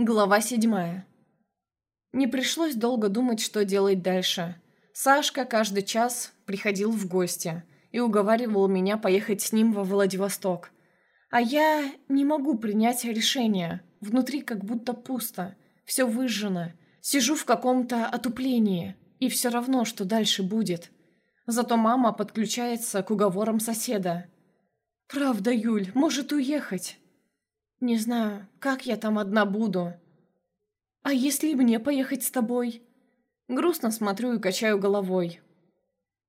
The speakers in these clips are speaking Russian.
Глава седьмая. Не пришлось долго думать, что делать дальше. Сашка каждый час приходил в гости и уговаривал меня поехать с ним во Владивосток. А я не могу принять решение. Внутри как будто пусто, все выжжено. Сижу в каком-то отуплении, и все равно, что дальше будет. Зато мама подключается к уговорам соседа. «Правда, Юль, может уехать?» «Не знаю, как я там одна буду?» «А если мне поехать с тобой?» Грустно смотрю и качаю головой.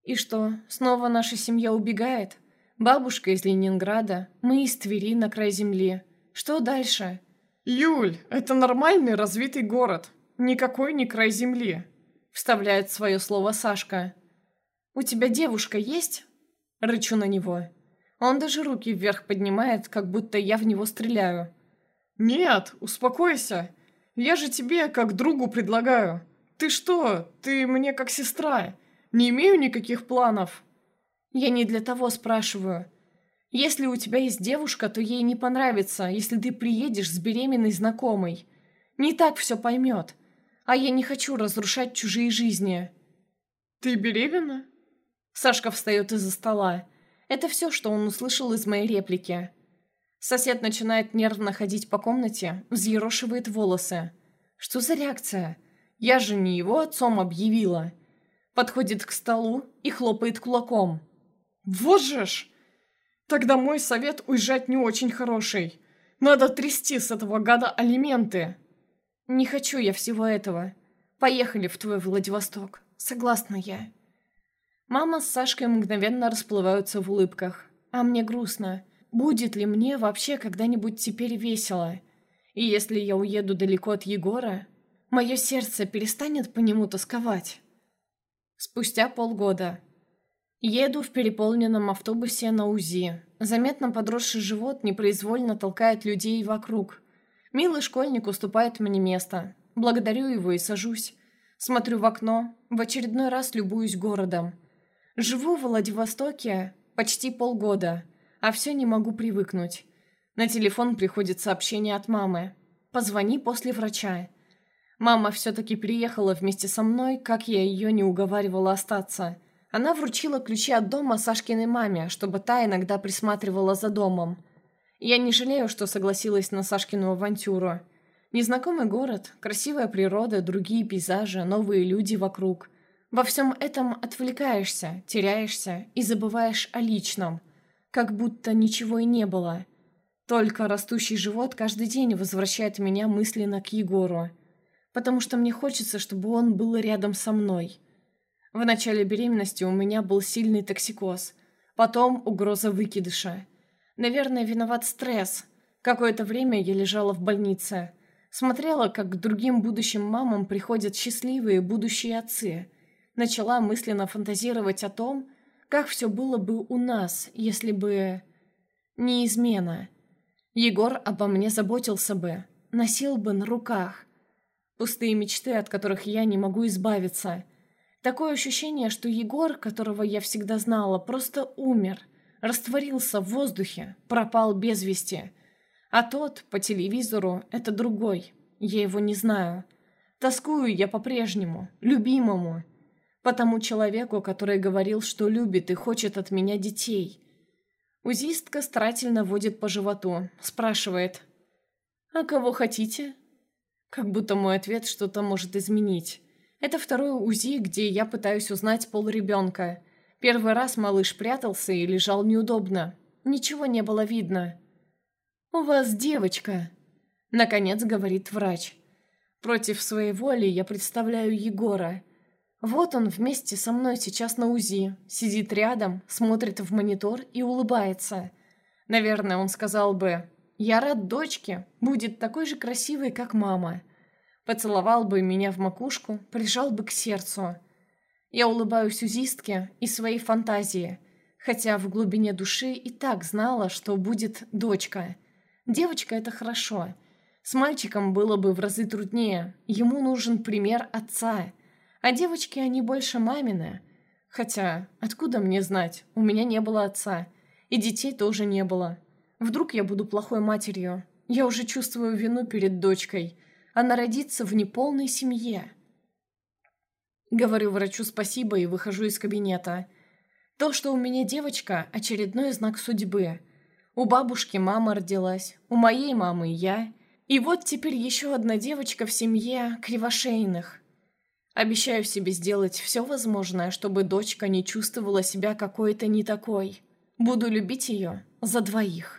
«И что, снова наша семья убегает? Бабушка из Ленинграда, мы из Твери на край земли. Что дальше?» «Юль, это нормальный развитый город. Никакой не край земли», — вставляет свое слово Сашка. «У тебя девушка есть?» Рычу на него. Он даже руки вверх поднимает, как будто я в него стреляю. «Нет, успокойся. Я же тебе как другу предлагаю. Ты что, ты мне как сестра. Не имею никаких планов». «Я не для того спрашиваю. Если у тебя есть девушка, то ей не понравится, если ты приедешь с беременной знакомой. Не так все поймет. А я не хочу разрушать чужие жизни». «Ты беременна?» Сашка встает из-за стола. Это все, что он услышал из моей реплики. Сосед начинает нервно ходить по комнате, взъерошивает волосы. Что за реакция? Я же не его отцом объявила. Подходит к столу и хлопает кулаком. Вот же ж! Тогда мой совет уезжать не очень хороший. Надо трясти с этого гада алименты. Не хочу я всего этого. Поехали в твой Владивосток. Согласна я. Мама с Сашкой мгновенно расплываются в улыбках. А мне грустно. Будет ли мне вообще когда-нибудь теперь весело? И если я уеду далеко от Егора, мое сердце перестанет по нему тосковать. Спустя полгода. Еду в переполненном автобусе на УЗИ. Заметно подросший живот непроизвольно толкает людей вокруг. Милый школьник уступает мне место. Благодарю его и сажусь. Смотрю в окно, в очередной раз любуюсь городом. Живу в Владивостоке почти полгода, а все не могу привыкнуть. На телефон приходит сообщение от мамы. «Позвони после врача». Мама все-таки приехала вместе со мной, как я ее не уговаривала остаться. Она вручила ключи от дома Сашкиной маме, чтобы та иногда присматривала за домом. Я не жалею, что согласилась на Сашкину авантюру. Незнакомый город, красивая природа, другие пейзажи, новые люди вокруг – во всем этом отвлекаешься, теряешься и забываешь о личном, как будто ничего и не было. Только растущий живот каждый день возвращает меня мысленно к Егору, потому что мне хочется, чтобы он был рядом со мной. В начале беременности у меня был сильный токсикоз, потом угроза выкидыша. Наверное, виноват стресс. Какое-то время я лежала в больнице. Смотрела, как к другим будущим мамам приходят счастливые будущие отцы – Начала мысленно фантазировать о том, как все было бы у нас, если бы... Не измена. Егор обо мне заботился бы, носил бы на руках. Пустые мечты, от которых я не могу избавиться. Такое ощущение, что Егор, которого я всегда знала, просто умер, растворился в воздухе, пропал без вести. А тот, по телевизору, это другой. Я его не знаю. Тоскую я по-прежнему, любимому, по тому человеку, который говорил, что любит и хочет от меня детей. Узистка старательно водит по животу, спрашивает «А кого хотите?» Как будто мой ответ что-то может изменить. Это второе УЗИ, где я пытаюсь узнать пол ребенка. Первый раз малыш прятался и лежал неудобно. Ничего не было видно. «У вас девочка», — наконец говорит врач. Против своей воли я представляю Егора. Вот он вместе со мной сейчас на УЗИ, сидит рядом, смотрит в монитор и улыбается. Наверное, он сказал бы «Я рад дочке, будет такой же красивой, как мама». Поцеловал бы меня в макушку, прижал бы к сердцу. Я улыбаюсь узистке и своей фантазии, хотя в глубине души и так знала, что будет дочка. Девочка — это хорошо. С мальчиком было бы в разы труднее, ему нужен пример отца — а девочки, они больше мамины. Хотя, откуда мне знать? У меня не было отца. И детей тоже не было. Вдруг я буду плохой матерью? Я уже чувствую вину перед дочкой. Она родится в неполной семье. Говорю врачу спасибо и выхожу из кабинета. То, что у меня девочка – очередной знак судьбы. У бабушки мама родилась, у моей мамы я. И вот теперь еще одна девочка в семье кривошейных. Обещаю себе сделать все возможное, чтобы дочка не чувствовала себя какой-то не такой. Буду любить ее за двоих.